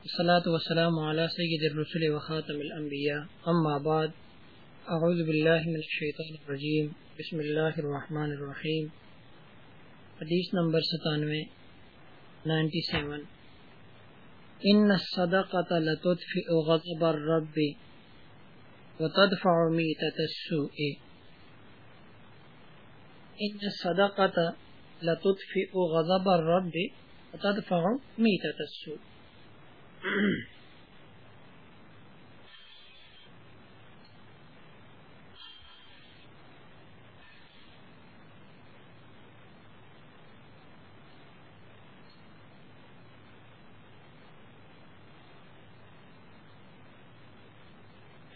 الصلاة والسلام على سيد الرسل وخاتم الأنبياء. أما بعد، أعوذ بالله من الشيطان الرجيم. بسم الله الرحمن الرحيم. حدیث نمبر ستانوے، نائنٹی سیون. ان الصدقة لتدفئ غضب الرب وتدفع ميتة السوء. ان الصدقة لتدفئ غضب الرب وتدفع ميتة السوء.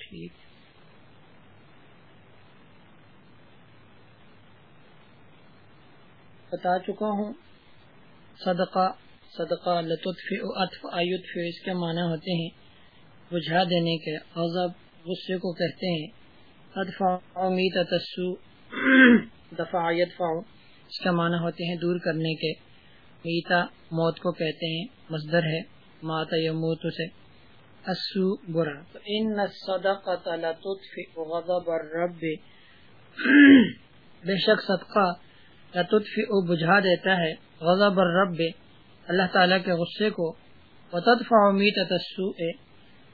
ٹھیک بتا چکا ہوں. صدقہ. صدقہ لطف اطف آیتف اس کے معنی ہوتے ہیں، بجھا دینے کے غضب غصے کو کہتے ہیں۔ ادفع امید تسو دفع یدفع، اس کا معنی ہوتے ہیں دور کرنے کے۔ میتا موت کو کہتے ہیں، مصدر ہے ماتا یموت سے اسو برا۔ تو ان الصدقۃ لتطفئ غضب الرب۔ بے شک صدقہ لتطفئ بجھا دیتا ہے غضب الرب۔ اللہ تعالیٰ کے غصے کو وتدفع میت السوء،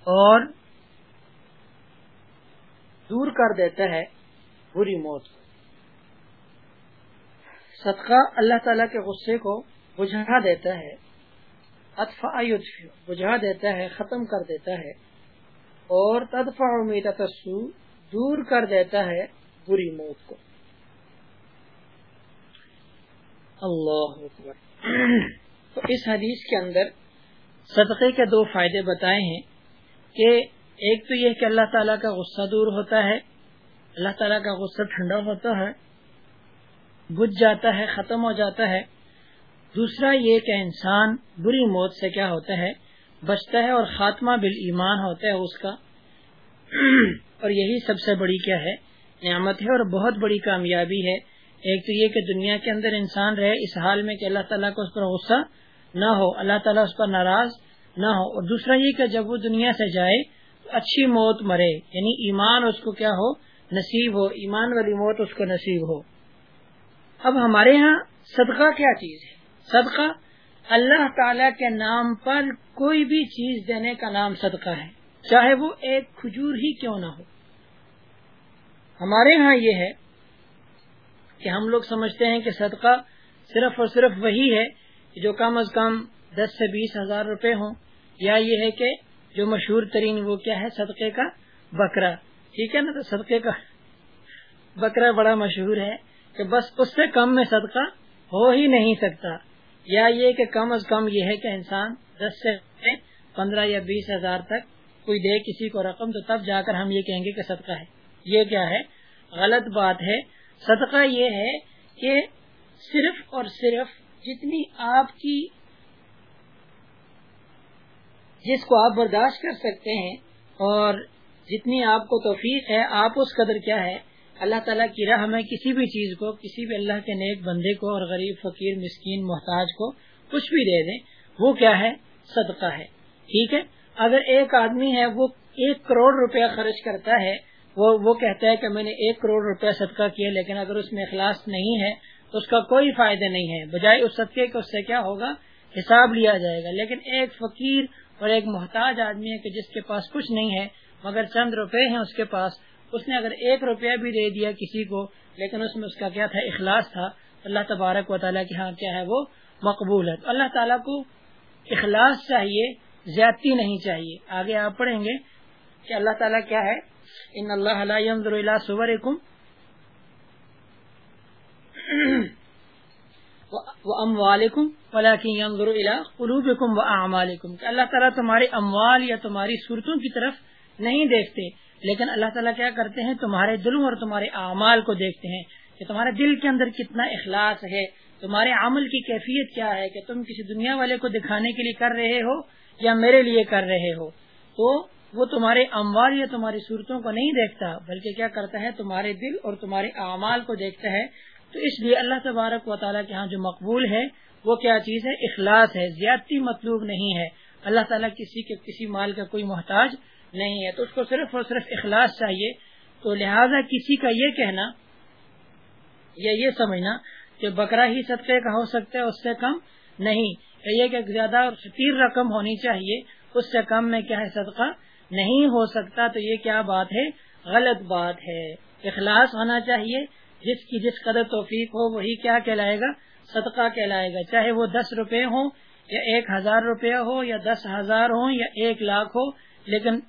اور دور کر دیتا ہے بری موت کو۔ صدقہ اللہ تعالیٰ کے غصے کو بجھا دیتا ہے اطفا بجھا دیتا ہے، ختم کر دیتا ہے، اور تدفع امید تسو دور کر دیتا ہے بری موت کو۔ اللہ اکبر۔ تو اس حدیث کے اندر صدقے کے دو فائدے بتائے ہیں کہ ایک تو یہ کہ اللہ تعالیٰ کا غصہ دور ہوتا ہے، اللہ تعالیٰ کا غصہ ٹھنڈا ہوتا ہے، بجھ جاتا ہے، ختم ہو جاتا ہے۔ دوسرا یہ کہ انسان بری موت سے کیا ہوتا ہے، بچتا ہے اور خاتمہ بال ایمان ہوتا ہے اس کا۔ اور یہی سب سے بڑی کیا ہے، نعمت ہے اور بہت بڑی کامیابی ہے۔ ایک تو یہ کہ دنیا کے اندر انسان رہے، اس حال میں کہ اللہ تعالیٰ کو اس پر غصہ نہ ہو، اللہ تعالیٰ اس پر ناراض نہ ہو۔ اور دوسرا یہ کہ جب وہ دنیا سے جائے تو اچھی موت مرے یعنی ایمان اس کو کیا ہو؟ نصیب ہو، ایمان والی موت اس کو نصیب ہو۔ اب ہمارے ہاں صدقہ کیا چیز ہے؟ صدقہ اللہ تعالی کے نام پر کوئی بھی چیز دینے کا نام صدقہ ہے، چاہے وہ ایک کھجور ہی کیوں نہ ہو۔ ہمارے ہاں یہ ہے کہ ہم لوگ سمجھتے ہیں کہ صدقہ صرف اور صرف وہی ہے جو کم از کم دس سے بیس ہزار روپے ہوں۔ یا یہ ہے کہ جو مشہور ترین وہ کیا ہے؟ صدقے کا بکرا۔ ٹھیک ہے نا؟ تو صدقے کا بکرا بڑا مشہور ہے کہ بس اس سے کم میں صدقہ ہو ہی نہیں سکتا۔ یا یہ کہ کم از کم یہ ہے کہ انسان دس سے پندرہ یا بیس ہزار تک کوئی دے کسی کو رقم تو تب جا کر ہم یہ کہیں گے کہ صدقہ ہے۔ یہ کیا ہے؟ غلط بات ہے صدقہ یہ ہے کہ صرف اور صرف جتنی آپ کی جس کو آپ برداشت کر سکتے ہیں اور جتنی آپ کو توفیق ہے، آپ اس قدر کیا ہے؟ اللہ تعالیٰ کی راہ میں کسی بھی چیز کو، کسی بھی اللہ کے نیک بندے کو اور غریب، فقیر، مسکین، محتاج کو کچھ بھی دے دیں، وہ کیا ہے؟ صدقہ ہے۔ ٹھیک ہے؟ اگر ایک آدمی ہے، وہ ایک کروڑ روپیہ خرچ کرتا ہے وہ وہ کہتا ہے کہ میں نے ایک کروڑ روپیہ صدقہ کیا لیکن اگر اس میں اخلاص نہیں ہے تو اس کا کوئی فائدہ نہیں ہے۔ بجائے اس صدقے کے اس سے کیا ہوگا؟ حساب لیا جائے گا۔ لیکن ایک فقیر اور ایک محتاج آدمی ہے کہ جس کے پاس کچھ نہیں ہے، مگر چند روپے ہیں اس کے پاس، اس نے اگر ایک روپیہ بھی دے دیا کسی کو، لیکن اس میں اس کا کیا تھا؟ اخلاص تھا۔ اللہ تبارک و تعالیٰ کے ہاں کیا ہے؟ وہ مقبول ہے۔ اللہ تعالیٰ کو اخلاص چاہیے، زیادتی نہیں چاہیے۔ آگے آپ پڑھیں گے کہ اللہ تعالیٰ کیا ہے؟ ان اللہ لا ينظر الى صوركم واموالكم ولكن ينظر الى قلوبكم واعمالكم کہ اللہ تعالیٰ تمہارے اموال یا تمہاری صورتوں کی طرف نہیں دیکھتے، لیکن اللہ تعالیٰ کیا کرتے ہیں؟ تمہارے دلوں اور تمہارے اعمال کو دیکھتے ہیں کہ تمہارے دل کے اندر کتنا اخلاص ہے، تمہارے عمل کی کیفیت کیا ہے، کہ تم کسی دنیا والے کو دکھانے کے لیے کر رہے ہو یا میرے لیے کر رہے ہو. تو وہ تمہارے اموال یا تمہاری صورتوں کو نہیں دیکھتا، بلکہ کیا کرتا ہے؟ تمہارے دل اور تمہارے اعمال کو دیکھتا ہے۔ تو اس لیے اللہ تبارک و تعالیٰ کے ہاں جو مقبول ہے، وہ کیا چیز ہے؟ اخلاص ہے، زیادتی مطلوب نہیں ہے۔ اللہ تعالیٰ کسی کے، کسی مال کا کوئی محتاج نہیں ہے۔ تو اس کو صرف اور صرف اخلاص چاہیے۔ تو لہذا کسی کا یہ کہنا یا یہ سمجھنا کہ بکرا ہی صدقے کا ہو سکتا ہے، اس سے کم نہیں۔ یہ کہ زیادہ اور تیر رقم ہونی چاہیے، اس سے کم میں کیا ہے صدقہ؟ نہیں ہو سکتا تو یہ کیا بات ہے؟ غلط بات ہے۔ اخلاص ہونا چاہیے۔ جس کی جس قدر توفیق ہو، وہی کیا کہلائے گا؟ صدقہ کہلائے گا۔ چاہے وہ دس روپے ہوں یا ایک ہزار روپے ہو یا دس ہزار ہو یا ایک لاکھ ہو، لیکن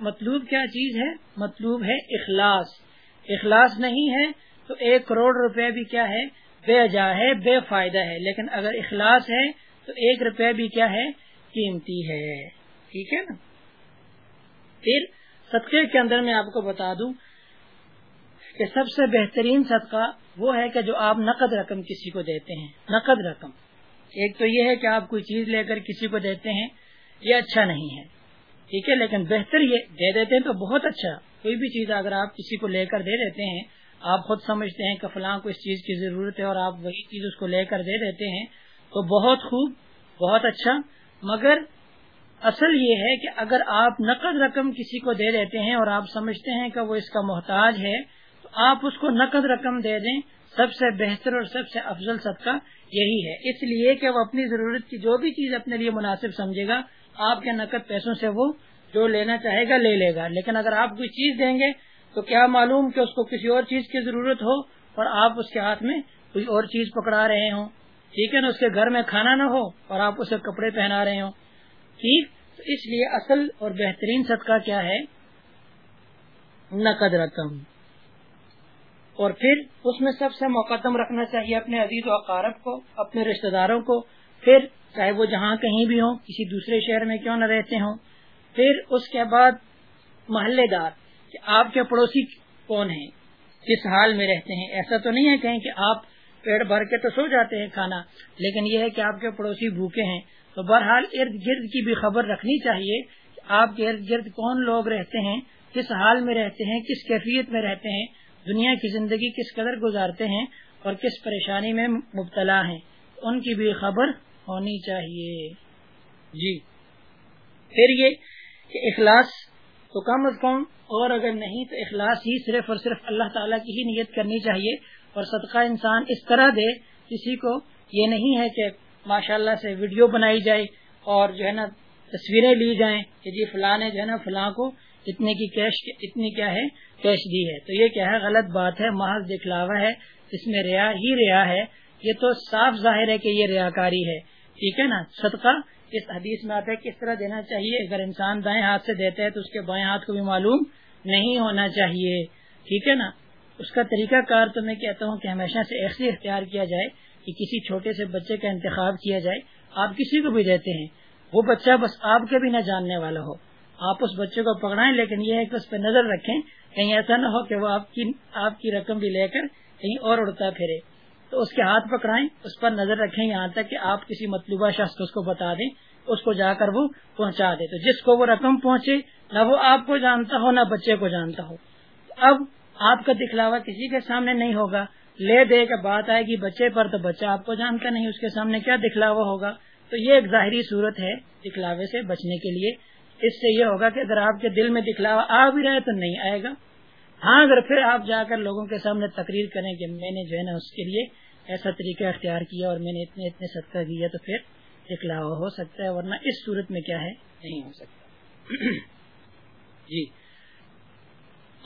مطلوب کیا چیز ہے؟ مطلوب ہے اخلاص۔ اخلاص نہیں ہے تو ایک کروڑ روپے بھی کیا ہے؟ بے جا ہے، بے فائدہ ہے۔ لیکن اگر اخلاص ہے تو ایک روپے بھی کیا ہے؟ قیمتی ہے۔ ٹھیک ہے نا؟ پھر صدقے کے اندر میں آپ کو بتا دوں کہ سب سے بہترین صدقہ وہ ہے کہ جو آپ نقد رقم کسی کو دیتے ہیں، نقد رقم۔ ایک تو یہ ہے کہ آپ کوئی چیز لے کر کسی کو دیتے ہیں، یہ اچھا نہیں ہے، ٹھیک ہے، لیکن بہتر یہ دے دیتے ہیں تو بہت اچھا۔ کوئی بھی چیز اگر آپ کسی کو لے کر دے دیتے ہیں، آپ خود سمجھتے ہیں کہ فلاں کو اس چیز کی ضرورت ہے اور آپ وہی چیز اس کو لے کر دے دیتے ہیں، تو بہت خوب، بہت اچھا۔ مگر اصل یہ ہے کہ اگر آپ نقد رقم کسی کو دے دیتے ہیں اور آپ سمجھتے ہیں کہ وہ اس کا محتاج ہے، تو آپ اس کو نقد رقم دے دیں۔ سب سے بہتر اور سب سے افضل صدقہ یہی ہے۔ اس لیے کہ وہ اپنی ضرورت کی جو بھی چیز اپنے لیے مناسب سمجھے گا، آپ کے نقد پیسوں سے وہ جو لینا چاہے گا لے لے گا۔ لیکن اگر آپ کوئی چیز دیں گے، تو کیا معلوم کہ اس کو کسی اور چیز کی ضرورت ہو اور آپ اس کے ہاتھ میں کوئی اور چیز پکڑا رہے ہوں۔ ٹھیک ہے نا، اس کے گھر میں کھانا نہ ہو اور آپ اسے کپڑے پہنا رہے ہوں۔ ٹھیک اس لیے اصل اور بہترین صدقہ کیا ہے؟ نقد رقم اور پھر اس میں سب سے مقدم رکھنا چاہیے اپنے عزیز و اقارب کو، اپنے رشتہ داروں کو۔ پھر چاہے وہ جہاں کہیں بھی ہوں، کسی دوسرے شہر میں کیوں نہ رہتے ہوں۔ پھر اس کے بعد محلے دار کہ آپ کے پڑوسی کون ہیں؟ کس حال میں رہتے ہیں؟ ایسا تو نہیں ہے کہیں کہ آپ پیڑ بھر کے تو سو جاتے ہیں کھانا، لیکن یہ ہے کہ آپ کے پڑوسی بھوکے ہیں۔ تو بہرحال ارد گرد کی بھی خبر رکھنی چاہیے کہ آپ کے ارد گرد کون لوگ رہتے ہیں، کس حال میں رہتے ہیں، کس کیفیت میں رہتے ہیں، دنیا کی زندگی کس قدر گزارتے ہیں اور کس پریشانی میں مبتلا ہیں، ان کی بھی خبر ہونی چاہیے۔ جی۔ پھر یہ کہ اخلاص تو کم از کم اور اگر نہیں تو اخلاص ہی صرف اور صرف اللہ تعالیٰ کی ہی نیت کرنی چاہیے اور صدقہ انسان اس طرح دے کسی کو یہ نہیں ہے کہ ماشاء اللہ سے ویڈیو بنائی جائے اور جو ہے نا تصویریں لی جائیں کہ جی فلاں نے جو ہے نا فلاں کو اتنے کی کیش اتنی کیا ہے کیش دی ہے۔ تو یہ کیا ہے؟ غلط بات ہے، محض دکھلاوا ہے۔ اس میں ریا ہی ریا ہے۔ یہ تو صاف ظاہر ہے کہ یہ ریاکاری ہے۔ ٹھیک ہے نا؟ صدقہ، اس حدیث میں آتا ہے کس طرح دینا چاہیے۔ اگر انسان دائیں ہاتھ سے دیتا ہے تو اس کے بائیں ہاتھ کو بھی معلوم نہیں ہونا چاہیے۔ ٹھیک ہے نا؟ اس کا طریقہ کار تو میں کہتا ہوں کہ ہمیشہ سے ایسے اختیار کیا جائے کہ کسی چھوٹے سے بچے کا انتخاب کیا جائے، آپ کسی کو بھی دیتے ہیں، وہ بچہ بس آپ کے بھی نہ جاننے والا ہو۔ آپ اس بچے کو پکڑائیں، لیکن یہ ہے کہ اس پہ نظر رکھیں، کہیں ایسا نہ ہو کہ وہ آپ کی آپ کی رقم بھی لے کر کہیں اور اڑتا پھرے۔ تو اس کے ہاتھ پکڑائیں، اس پر نظر رکھیں یہاں تک کہ آپ کسی مطلوبہ شخص کو اس کو بتا دیں، اس کو جا کر وہ پہنچا دے۔ تو جس کو وہ رقم پہنچے، نہ وہ آپ کو جانتا ہو، نہ بچے کو جانتا ہو۔ اب آپ کا دکھلاوا کسی کے سامنے نہیں ہوگا۔ لے دے کے بات آئے گی بچے پر تو بچہ آپ کو جانتا نہیں، اس کے سامنے کیا دکھلاوا ہوگا؟ تو یہ ایک ظاہری صورت ہے دکھلاوے سے بچنے کے لیے۔ اس سے یہ ہوگا کہ اگر آپ کے دل میں دکھلاوا آ بھی رہے تو نہیں آئے گا۔ ہاں اگر پھر آپ جا کر لوگوں کے سامنے تقریر کریں کہ میں نے جو ہے نا اس کے لیے ایسا طریقہ اختیار کیا اور میں نے اتنے اتنے صدقہ دیا تو پھر دکھلاوا ہو سکتا ہے، ورنہ اس صورت میں کیا ہے؟ نہیں ہو سکتا۔ جی۔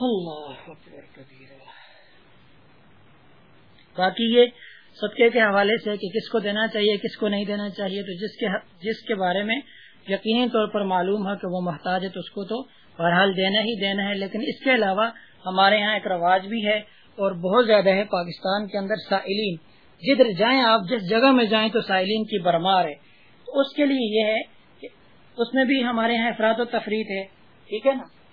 اللہ باقی یہ صدقے کے حوالے سے کہ کس کو دینا چاہیے، کس کو نہیں دینا چاہیے، تو جس کے جس کے بارے میں یقینی طور پر معلوم ہے کہ وہ محتاج ہے تو اس کو تو بہرحال دینا ہی دینا ہے، لیکن اس کے علاوہ ہمارے یہاں ایک رواج بھی ہے اور بہت زیادہ ہے پاکستان کے اندر سائلین۔ جدھر جائیں آپ، جس جگہ میں جائیں تو سائلین کی برمار ہے۔ تو اس کے لیے یہ ہے کہ اس میں بھی ہمارے یہاں افراد و تفریح ہے، ٹھیک ہے نا؟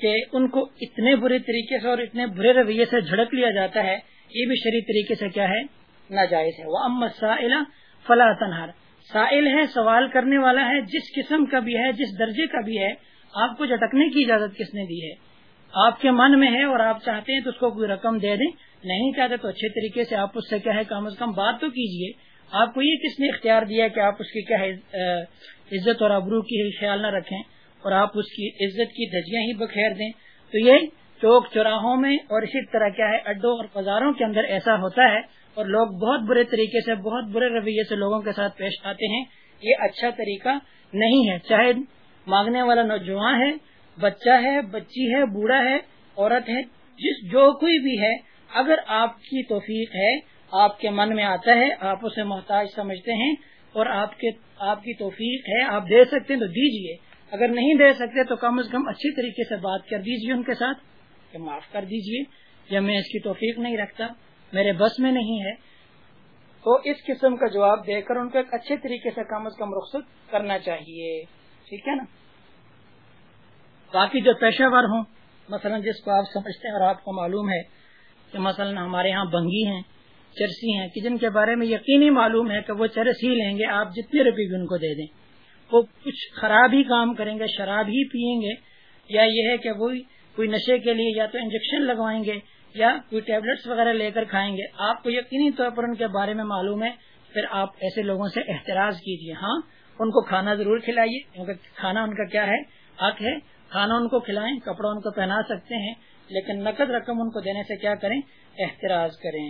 کہ ان کو اتنے برے طریقے سے اور اتنے برے رویے سے جھڑک لیا جاتا ہے، یہ بھی شریع طریقے سے کیا ہے؟ ناجائز ہے۔ وہ امت سائلہ فلاں تنہار سائل ہے، سوال کرنے والا ہے، جس قسم کا بھی ہے، جس درجے کا بھی ہے، آپ کو جھٹکنے کی اجازت کس نے دی ہے؟ آپ کے من میں ہے اور آپ چاہتے ہیں تو اس کو کوئی رقم دے دیں۔ نہیں چاہتے تو اچھے طریقے سے آپ اس سے کیا ہے، کم از کم بات تو کیجیے آپ کو یہ کس نے اختیار دیا کہ آپ اس کی کیا عزت اور ابرو کی خیال نہ رکھیں؟ اور آپ اس کی عزت کی دھجیاں ہی بخیر دیں۔ تو یہ چوک چوراہوں میں اور اسی طرح کیا ہے، اڈوں اور بازاروں کے اندر ایسا ہوتا ہے اور لوگ بہت برے طریقے سے، بہت برے رویے سے لوگوں کے ساتھ پیش آتے ہیں۔ یہ اچھا طریقہ نہیں ہے۔ چاہے مانگنے والا نوجوان ہے، بچہ ہے، بچی ہے، بوڑھا ہے، عورت ہے، جس جو کوئی بھی ہے، اگر آپ کی توفیق ہے، آپ کے من میں آتا ہے، آپ اسے محتاج سمجھتے ہیں اور آپ کے، آپ کی توفیق ہے، آپ دے سکتے ہیں، تو دیجیے۔ اگر نہیں دے سکتے تو کم از کم اچھی طریقے سے بات کر دیجیے ان کے ساتھ کہ معاف کر دیجیے یا میں اس کی توفیق نہیں رکھتا، میرے بس میں نہیں ہے۔ تو اس قسم کا جواب دے کر ان کو ایک اچھے طریقے سے کم از کم رخصت کرنا چاہیے۔ ٹھیک ہے نا؟ باقی جو پیشہ ور ہوں، مثلا جس کو آپ سمجھتے ہیں اور آپ کو معلوم ہے کہ مثلا ہمارے ہاں بنگی ہیں، چرسی ہیں، کہ جن کے بارے میں یقینی معلوم ہے کہ وہ چرس ہی لیں گے، آپ جتنے روپے بھی ان کو دے دیں۔ وہ کچھ خراب ہی کام کریں گے، شراب ہی پیئیں گے، یا یہ ہے کہ وہ کوئی نشے کے لیے یا تو انجیکشن لگوائیں گے، یا کوئی ٹیبلٹس وغیرہ لے کر کھائیں گے۔ آپ کو یقینی طور پر ان کے بارے میں معلوم ہے، پھر آپ ایسے لوگوں سے احتراج کیجیے ہاں ان کو کھانا ضرور کھلائیے کیونکہ کھانا ان کا کیا ہے، حق ہے۔ کھانا ان کو کھلائیں، کپڑا ان کو پہنا سکتے ہیں، لیکن نقد رقم ان کو دینے سے کیا کریں؟ احتراج کریں۔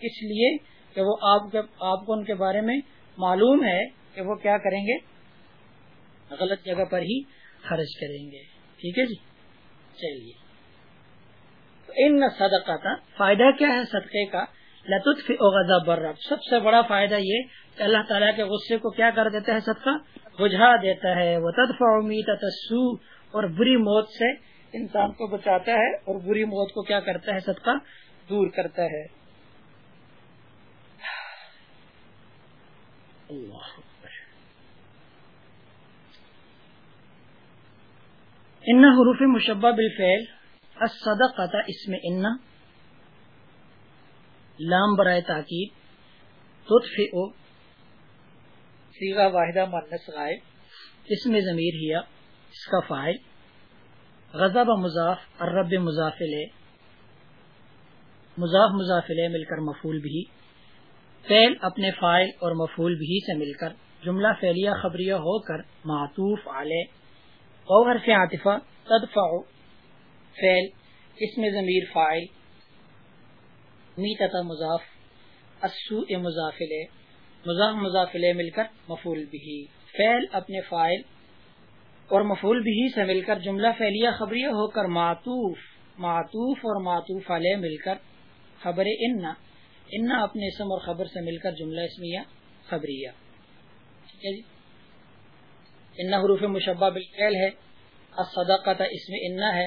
اس لیے کہ وہ آپ کو ان کے بارے میں معلوم ہے کہ وہ کیا کریں گے۔ غلط جگہ پر ہی خرچ کریں گے۔ ٹھیک ہے جی؟ چلیے۔ ان صدقہ کا فائدہ کیا ہے صدقے کا؟ لطف غذا برب سب سے بڑا فائدہ یہ کہ اللہ تعالیٰ کے غصے کو کیا کر دیتا ہے صدقہ؟ بجھا دیتا ہے۔ وہ تدفع امید تسو اور بری موت سے انسان کو بچاتا ہے اور بری موت کو کیا کرتا ہے صدقہ؟ دور کرتا ہے۔ اللہ۔ ان حروف مشبہ بالفعل الصدقہ اس میں ان لام برائے تاکید، تطفئ سیغہ واحدہ مانس غائب، اس میں ضمیر ہیا، اس کا فائل غضب مضاف، الرب مضافل مضاف مضافل مل کر مفول بھی، فعل اپنے فائل اور مفول بھی سے مل کر، جملہ فعلیہ خبریہ ہو کر معطوف علیہ۔ او حرف عاطفہ تدفع فعل اسم ضمیر فاعل میتتا مضاف، السوء مضافل، مضاف مضافل مل کر مفعول بھی فعل اپنے فاعل اور مفعول بھی سے مل کر جملہ فعلیہ خبریہ ہو کر معطوف معطوف اور معطوف علیہ مل کر خبر ان ان اپنے اسم اور خبر سے مل کر جملہ اسمیہ خبریہ۔ ٹھیک ہے جی؟ ان حروف مشبہ بالفعل ہے الصدقہ اس میں انا ہے،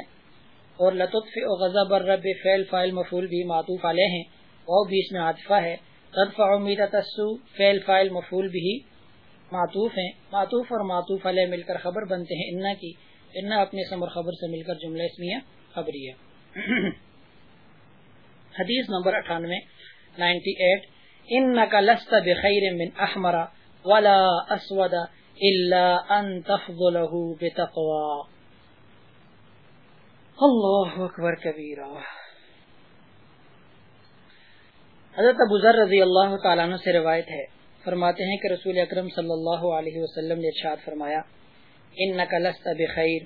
اور لطف و غضب الرب، فعل فائل مفعول بھی معطوف علیہ ہیں وہ بھی اس میں عاطفہ ہے، تدفع امید تسو فعل فائل مفعول بھی معطوف ہیں، معطوف اور معطوف علیہ مل کر خبر بنتے ہیں انا کی انا اپنے سم اور خبر سے مل کر جملہ اسمیہ خبریہ حدیث نمبر اٹھانوے، نائنٹی ایٹ، انکا لست بخیر من احمر ولا اسود الا ان تفضله بتقوى. اللہ اکبر کبیرہ. حضرت ابو ذر رضی اللہ تعالیٰ عنہ سے روایت ہے. فرماتے ہیں کہ رسول اکرم صلی اللہ علیہ وسلم نے ارشاد فرمایا انک لست بخیر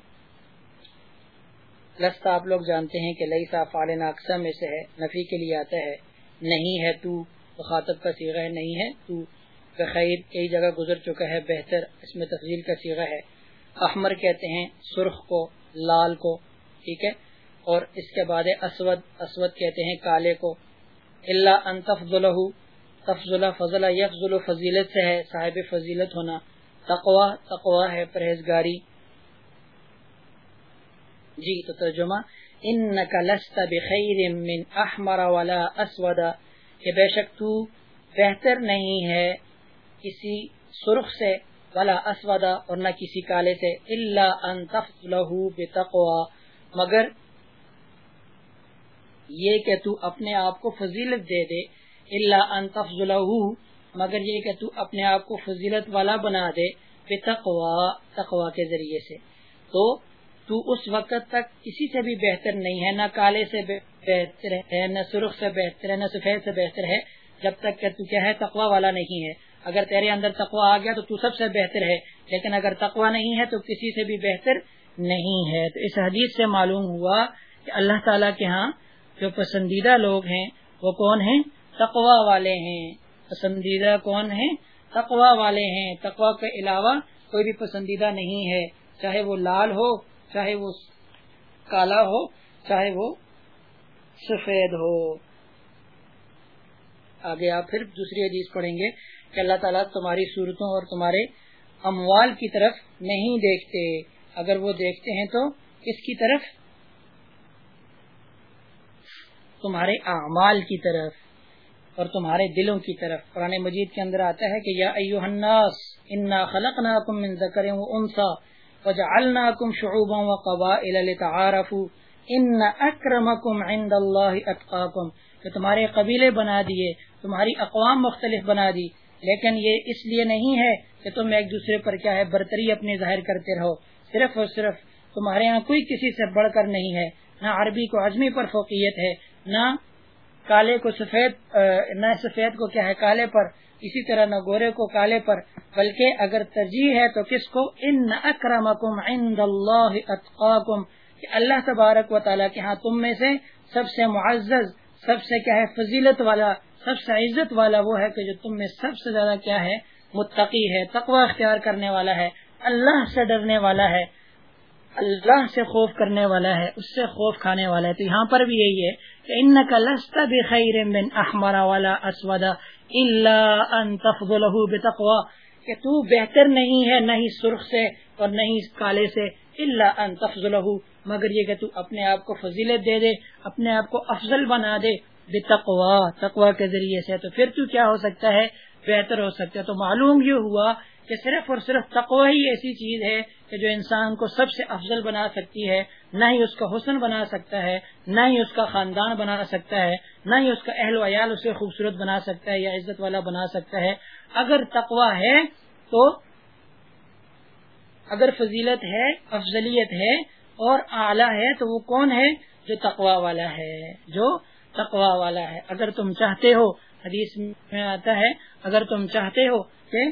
لست آپ لوگ جانتے ہیں کہ لئی فعال ناقصہ میں سے ہے، نفی کے لیے آتا ہے. نہیں ہے تو، مخاطب کا سیغہ ہے، نہیں ہے تو. بخیر کئی جگہ گزر چکا ہے، بہتر اس میں تفضیل کا سیغہ ہے۔ احمر کہتے ہیں سرخ کو، لال کو، ٹھیک ہے؟ اور اس کے بعد اسود اسود کہتے ہیں کالے کو۔ اللہ ان تفضل تفضل فضل یفضل فضیلت سے ہے، صاحب فضیلت ہونا۔ تقوا تقوا ہے پرہیزگاری۔ جی تو ترجمہ انک لست بخیر من احمر ولا اسود۔ کہ بے شک تو بہتر نہیں ہے کسی سرخ سے ولا اسود اور نہ کسی کالے سے اللہ ان تفضلہ بتقوا مگر یہ کہ تو اپنے آپ کو فضیلت دے دے اللہ ان تفضلہ مگر یہ کہ تو اپنے آپ کو فضیلت والا بنا دے تقوا تقوا کے ذریعے سے۔ تو تو اس وقت تک کسی سے بھی بہتر نہیں ہے، نہ کالے سے بہتر ہے، نہ سرخ سے بہتر ہے، نہ سفید سے بہتر ہے، جب تک کہ تو کیا ہے تقوا والا نہیں ہے۔ اگر تیرے اندر تقوا آ گیا تو تو سب سے بہتر ہے، لیکن اگر تقوا نہیں ہے تو کسی سے بھی بہتر نہیں ہے۔ تو اس حدیث سے معلوم ہوا کہ اللہ تعالیٰ کے ہاں جو پسندیدہ لوگ ہیں، وہ کون ہیں؟ تقوا والے ہیں۔ پسندیدہ کون ہیں؟ تقوا والے ہیں۔ تقوا کے علاوہ کوئی بھی پسندیدہ نہیں ہے۔ چاہے وہ لال ہو، چاہے وہ کالا ہو، چاہے وہ سفید ہو۔ آگے آپ پھر دوسری حدیث پڑھیں گے۔ کہ اللہ تعالیٰ تمہاری صورتوں اور تمہارے اموال کی طرف نہیں دیکھتے۔ اگر وہ دیکھتے ہیں تو کس کی طرف؟ تمہارے اعمال کی طرف اور تمہارے دلوں کی طرف۔ قرآن مجید کے اندر آتا ہے کہ یا ایوہ الناس، انا خلقناکم من ذکر و انسا وجعلناکم شعوبا و قبائل ان اکرمکم عند اللہ اتقاکم۔ کہ تمہارے قبیلے بنا دیے، تمہاری اقوام مختلف بنا دی۔ لیکن یہ اس لیے نہیں ہے کہ تم ایک دوسرے پر کیا ہے برتری اپنے ظاہر کرتے رہو۔ صرف اور صرف تمہارے یہاں کوئی کسی سے بڑھ کر نہیں ہے۔ نہ عربی کو عزمی پر فوقیت ہے، نہ کالے کو سفید نہ سفید کو کیا ہے کالے پر، اسی طرح نہ گورے کو کالے پر۔ بلکہ اگر ترجیح ہے تو کس کو؟ ان اکرمکم عند اللہ اتقاکم، کہ اللہ تبارک و تعالیٰ کے ہاں تم میں سے سب سے معزز سب سے کیا ہے، فضیلت والا، سب سے عزت والا وہ ہے کہ جو تم میں سب سے زیادہ کیا ہے، متقی ہے، تقوی اختیار کرنے والا ہے، اللہ سے ڈرنے والا ہے، اللہ سے خوف کرنے والا ہے، اس سے خوف کھانے والا ہے۔ تو یہاں پر بھی یہی ہے کہ ان کا لستا بخیر من احمرا والا اسودا اللہ ان تفضلہ بتقوا کہ تو بہتر نہیں ہے، نہ ہی سرخ سے اور نہ ہی کالے سے اللہ ان تفضلہ مگر یہ کہ تو اپنے آپ کو فضیلت دے دے، اپنے آپ کو افضل بنا دے۔ بتقوا، تقوا تقوا کے ذریعے سے۔ تو پھر تو کیا ہو سکتا ہے؟ بہتر ہو سکتا ہے۔ تو معلوم یہ ہوا کہ صرف اور صرف تقوی ہی ایسی چیز ہے کہ جو انسان کو سب سے افضل بنا سکتی ہے۔ نہ ہی اس کا حسن بنا سکتا ہے، نہ ہی اس کا خاندان بنا سکتا ہے، نہ ہی اس کا اہل و عیال اسے خوبصورت بنا سکتا ہے یا عزت والا بنا سکتا ہے۔ اگر تقوی ہے تو اگر فضیلت ہے، افضلیت ہے اور اعلیٰ ہے تو وہ کون ہے جو تقوا والا ہے، جو تقوا والا ہے۔ اگر تم چاہتے ہو، حدیث میں آتا ہے، اگر تم چاہتے ہو کہ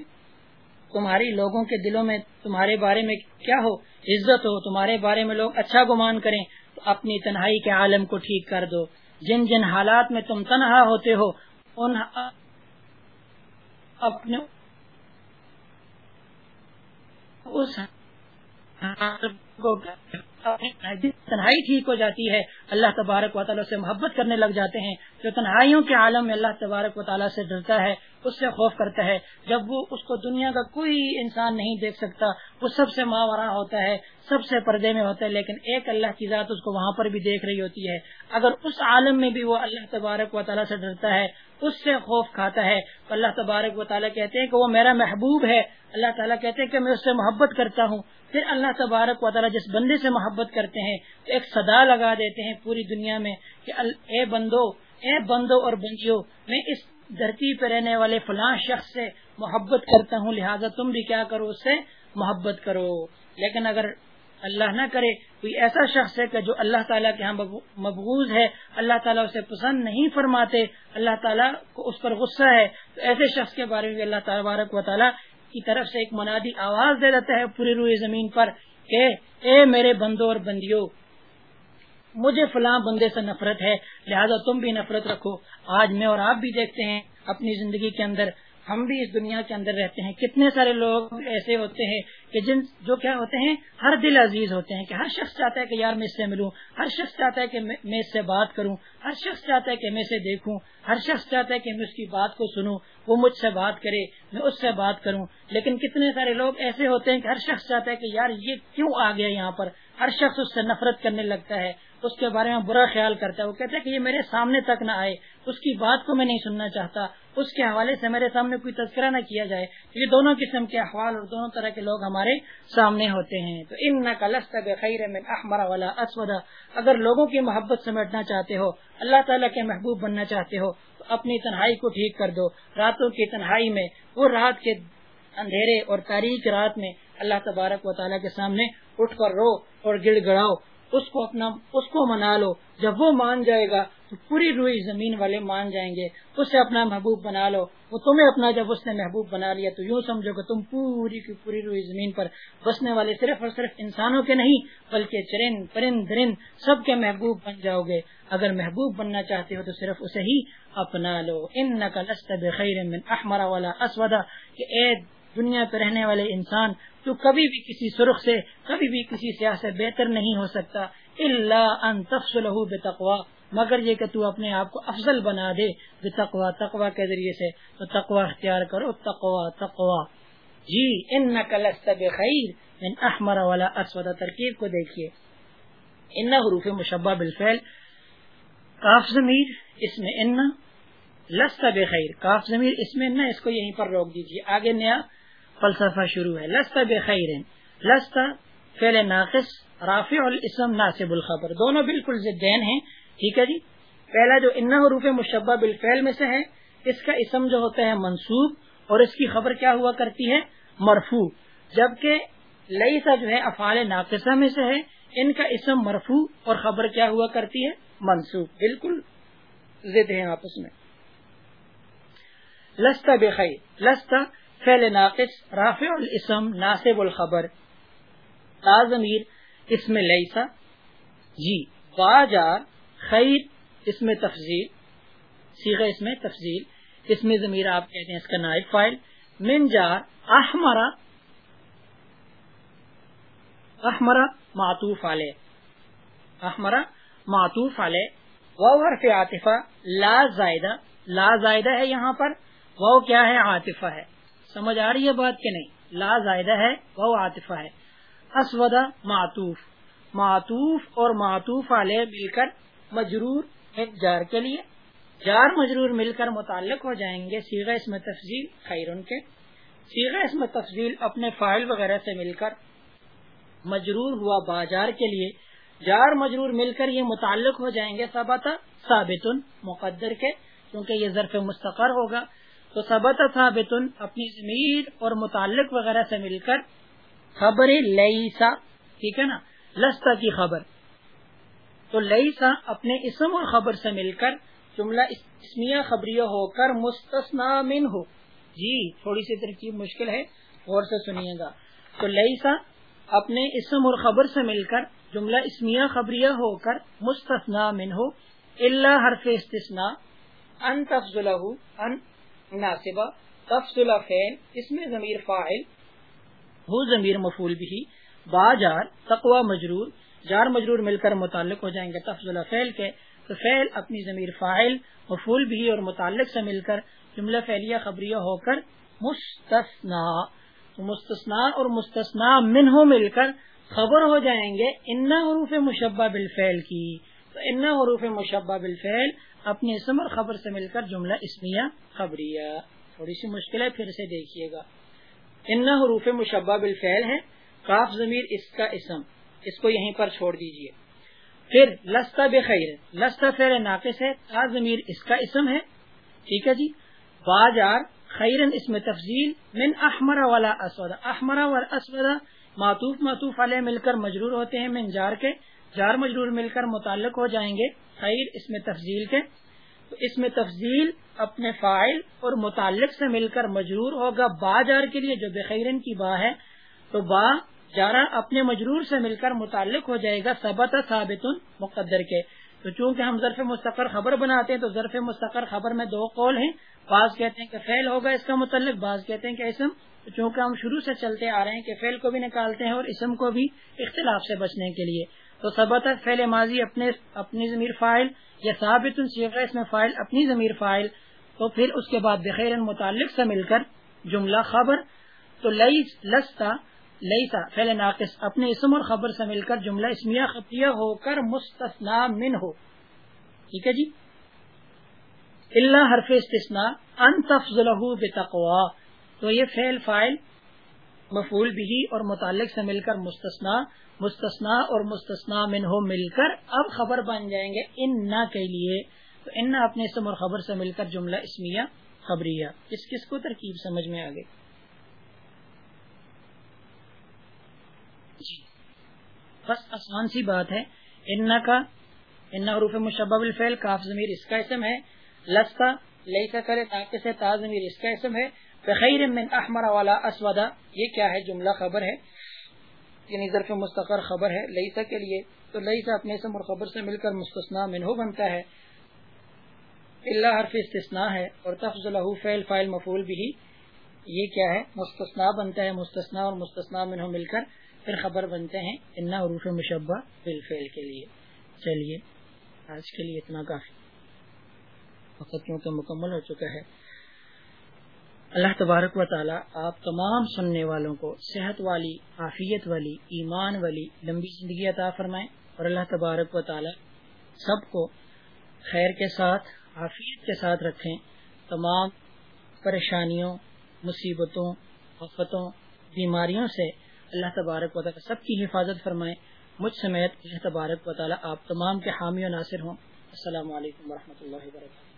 تمہاری لوگوں کے دلوں میں تمہارے بارے میں کیا ہو، عزت ہو، تمہارے بارے میں لوگ اچھا گمان کریں، تو اپنی تنہائی کے عالم کو ٹھیک کر دو۔ جن جن حالات میں تم تنہا ہوتے ہو، ان اپنے اس تنہائی ٹھیک ہو جاتی ہے۔ اللہ تبارک و تعالیٰ سے محبت کرنے لگ جاتے ہیں۔ جو تنہائیوں کے عالم میں اللہ تبارک و تعالیٰ سے ڈرتا ہے، اس سے خوف کرتا ہے۔ جب وہ اس کو دنیا کا کوئی انسان نہیں دیکھ سکتا، وہ سب سے ماورا ہوتا ہے، سب سے پردے میں ہوتا ہے، لیکن ایک اللہ کی ذات اس کو وہاں پر بھی دیکھ رہی ہوتی ہے۔ اگر اس عالم میں بھی وہ اللہ تبارک و تعالیٰ سے ڈرتا ہے اس سے خوف کھاتا ہے۔ اللہ تبارک و تعالیٰ کہتے ہیں کہ وہ میرا محبوب ہے۔ اللہ تعالیٰ کہتے ہیں کہ میں اس سے محبت کرتا ہوں۔ پھر اللہ تبارک و تعالیٰ جس بندے سے محبت کرتے ہیں، تو ایک صدا لگا دیتے ہیں پوری دنیا میں کہ اے بندو اے بندو اور بندیو، میں اس دھرتی پہ رہنے والے فلاں شخص سے محبت کرتا ہوں، لہٰذا تم بھی کیا کرو، اس سے محبت کرو۔ لیکن اگر اللہ نہ کرے، کوئی ایسا شخص ہے کہ جو اللہ تعالیٰ کے ہاں مقبوض ہے، اللہ تعالیٰ اسے پسند نہیں فرماتے، اللہ تعالیٰ کو اس پر غصہ ہے، تو ایسے شخص کے بارے میں اللہ تبارک و تعالیٰ کی طرف سے ایک منادی آواز دے دیتا ہے پوری روئی زمین پر کہ اے میرے بندوں اور بندیوں مجھے فلاں بندے سے نفرت ہے، لہذا تم بھی نفرت رکھو۔ آج میں اور آپ بھی دیکھتے ہیں اپنی زندگی کے اندر ہم بھی اس دنیا کے اندر رہتے ہیں۔ کتنے سارے لوگ ایسے ہوتے ہیں کہ جن جو کیا ہوتے ہیں، ہر دل عزیز ہوتے ہیں کہ ہر شخص چاہتا ہے کہ یار میں اس سے ملوں، ہر شخص چاہتا ہے کہ میں اس سے بات کروں، ہر شخص چاہتا ہے کہ میں اسے دیکھوں، ہر شخص چاہتا ہے کہ میں اس کی بات کو سنوں، وہ مجھ سے بات کرے، میں اس سے بات کروں۔ لیکن کتنے سارے لوگ ایسے ہوتے ہیں کہ ہر شخص چاہتا ہے کہ یار یہ کیوں آ گیا یہاں پر؟ ہر شخص اس سے نفرت کرنے لگتا ہے، اس کے بارے میں برا خیال کرتا ہے۔ وہ کہتا ہے کہ یہ میرے سامنے تک نہ آئے، اس کی بات کو میں نہیں سننا چاہتا۔ اس کے حوالے سے میرے سامنے کوئی تذکرہ نہ کیا جائے یہ دونوں قسم کے احوال اور دونوں طرح کے لوگ ہمارے سامنے ہوتے ہیں۔ تو ان خیر میں احمرا والا اسودا اگر لوگوں کی محبت سمیٹنا چاہتے ہو، اللہ تعالیٰ کے محبوب بننا چاہتے ہو، تو اپنی تنہائی کو ٹھیک کر دو۔ راتوں کی تنہائی میں، وہ رات کے اندھیرے اور تاریخ رات میں اللہ تبارک و تعالیٰ کے سامنے اٹھ کر رو اور گڑ گڑاؤ اس کو اپنا، اس کو منا لو۔ جب وہ مان جائے گا پوری روئی زمین والے مان جائیں گے، اسے اپنا محبوب بنا لو۔ وہ تمہیں اپنا جب اس نے محبوب بنا لیا تو یوں سمجھو کہ تم پوری کی پوری روئی زمین پر بسنے والے صرف اور صرف انسانوں کے نہیں، بلکہ چرند، پرند، درند سب کے محبوب بن جاؤ گے۔ اگر محبوب بننا چاہتے ہو تو صرف اسے ہی اپنا لو۔ ان نقل بخیر من احمر والا اسودا کہ اے دنیا پہ رہنے والے انسان، تو کبھی بھی کسی سرخ سے، کبھی بھی کسی سیاح سے بہتر نہیں ہو سکتا۔ اللہ ان تفصلہ بتقوا مگر یہ کہ تو اپنے آپ کو افضل بنا دے بتقوا تقوا کے ذریعے سے، تو تقوا اختیار کرو تقوا تقوا جی ان نقل بخیر من احمر والا اسود، ترکیب کو دیکھیے۔ ان حروف مشبہ بالفعل۔ کاف ضمیر، اس میں ان، لست بخیر۔ کاف ضمیر، اس میں نہ اس کو یہیں پر روک دیجیے۔ آگے نیا فلسفہ شروع ہے۔ لست بخیر لست فعل ناقص رافع الاسم ناصب الخبر۔ دونوں بالکل زدین ہیں، ٹھیک ہے جی؟ پہلا جو ان حروف مشبہ بالفعل میں سے ہے، اس کا اسم جو ہوتا ہے منصوب، اور اس کی خبر کیا ہوا کرتی ہے؟ مرفو جبکہ لئی سا جو ہے، افعال ناقصہ میں سے ہے، ان کا اسم مرفو اور خبر کیا ہوا کرتی ہے؟ منصوب۔ بالکل ضد ہیں آپس میں۔ لستا بخیر لستا فعل ناقص رافع الاسم ناصب الخبر۔ تازمیر اس میں لئیسا جی باجار خیر، اس میں تفضیل۔ سیغ اس میں تفضیل۔ اس میں ضمیر آپ کہتے ہیں اس کا نائب فائل۔ من جار احمرا احمرا معطوف علیہ۔ احمرا معطوف علیہ۔ وہ حرف عاطفہ، لا زائدہ۔ لا زائدہ ہے یہاں پر۔ وہ کیا ہے؟ عاطفہ ہے۔ سمجھ آ رہی ہے بات کہ نہیں؟ لا زائدہ ہے وہ عاطفہ ہے۔ اسودہ معطوف معطوف اور معطوف علیہ مل کر مجرور ایک جار کے لیے۔ جار مجرور مل کر متعلق ہو جائیں گے سیغ اس میں تفضیل خیرن کے۔ سیغ اس میں تفضیل اپنے فائل وغیرہ سے مل کر مجرور ہوا بازار کے لیے۔ جار مجرور مل کر یہ متعلق ہو جائیں گے سبت ثابت مقدر کے، کیونکہ یہ ظرف مستقر ہوگا۔ تو سبت ثابت اپنی ضمیر اور متعلق وغیرہ سے مل کر خبر لئیسا ٹھیک ہے نا؟ لستا کی خبر۔ تو لئیسا جی، اپنے اسم اور خبر سے مل کر جملہ اسمیہ خبریہ ہو کر مستثنا من ہو۔ جی تھوڑی سی ترکیب مشکل ہے، غور سے سنیے گا۔ تو لئیسا اپنے اسم اور خبر سے مل کر جملہ اسمیہ خبریہ ہو کر مستثنا من ہو۔ اللہ حرف استثنا ان تفضل ان ناصبہ تفضل فین اس میں ضمیر فاعل۔ ہو ضمیر مفول بھی باجار تقوا، مجرور. جار، مجرور مل کر متعلق ہو جائیں گے تفضل فعل کے. تو فعل اپنی ضمیر فائل مفول بھی اور متعلق سے مل کر جملہ فعلیہ خبریہ ہو کر مستثنا مستثنا اور مستثنا من ہو مل کر خبر ہو جائیں گے ان حروف مشبہ بالفعل کی. تو ان حروف مشبہ بالفعل اپنے اسم اور خبر سے مل کر جملہ اسمیہ خبریہ. تھوڑی سی مشکل ہے، پھر سے دیکھیے گا. ان حروف مشبہ بالفعل ہے کاف ضمیر اس کا اسم۔ اس کو یہیں پر چھوڑ دیجیے۔ پھر لستا بخیر لستا فیر ناقص ہے۔ ضمیر اس کا اسم ہے۔ ٹھیک ہے جی؟ باجار، خیرن اس میں تفضیل۔ من احمر والا اسود۔ احمر والا اسود معطوف معطوف علیہ مل کر مجرور ہوتے ہیں۔ من جار کے۔ جار مجرور مل کر متعلق ہو جائیں گے۔ خیر اس میں تفضیل کے۔ تو اس میں تفضیل اپنے فائل اور متعلق سے مل کر مجرور ہوگا۔ با جار کے لیے جو بخیرن کی با ہے، تو با جارا اپنے مجرور سے مل کر متعلق ہو جائے گا۔ سبت ثابت مقدر کے۔ تو چونکہ ہم ظرف مستقر خبر بناتے ہیں، تو ظرف مستقر خبر میں دو قول ہیں۔ بعض کہتے ہیں کہ فیل ہوگا اس کا متعلق، بعض کہتے ہیں کہ اسم۔ چونکہ ہم شروع سے چلتے آ رہے ہیں کہ فیل کو بھی نکالتے ہیں اور اسم کو بھی اختلاف سے بچنے کے لیے۔ تو سبت فیل ماضی اپنے، اپنی ضمیر فائل یا ثابت اس میں فائل، اپنی ضمیر فائل، تو پھر اس کے بعد بخیر متعلق سے مل کر جملہ خبر، تو لئیس لستا لئیسا فعل ناقص، اپنے اسم اور خبر سے مل کر جملہ اسمیہ خطیہ ہو کر مستثنا من ہو۔ ٹھیک ہے جی؟ اللہ حرف استثناء، ان تفضلہ بتقوا تو یہ فعل، فائل مفول بھی اور متعلق سے مل کر مستثنا مستثنا اور مستثنا من ہو مل کر اب خبر بن جائیں گے ان نہ کے لیے۔ تو ان اپنے اسم اور خبر سے مل کر جملہ اسمیہ خبریہ۔ اس کس کو ترکیب سمجھ میں آ گئی؟ جی۔ بس آسان سی بات ہے۔ ان کا، ان حروف مشبہ بالفعل، کاف ضمیر اس کا اسم ہے۔ لستا لیسا کرے تاکہ سے تا ضمیر اس کا اسم ہے۔ بخیر من احمر والا اسودا یہ کیا ہے؟ جملہ خبر ہے یعنی ظرف مستقر خبر ہے. لیسا کے لیے تو لیسا اپنے اسم اور خبر سے مل کر مستثنا منہو بنتا ہے. اللہ حرف استثناء ہے اور تفض له فعل، فاعل، مفعول بھی یہ کیا ہے؟ مستثنا بنتا ہے مستثنا اور مستثنا منہو مل کر پھر خبر بنتے ہیں. ان حروف مشبہ بالفعل کے لیے. چلیے، آج کے لیے اتنا کافی. وقت کیونکہ مکمل ہو چکا ہے؟ اللہ تبارک و تعالی آپ تمام سننے والوں کو صحت والی، عافیت والی، ایمان والی لمبی زندگی عطا فرمائے اور اللہ تبارک و تعالی سب کو خیر کے ساتھ، عافیت کے ساتھ رکھیں۔ تمام پریشانیوں، مصیبتوں آفتوں بیماریوں سے اللہ تبارک و تعالی سب کی حفاظت فرمائے۔ مجھ سمیت اللہ تبارک و تعالی آپ تمام کے حامی و ناصر ہوں۔ السلام علیکم و اللہ وبرکاتہ۔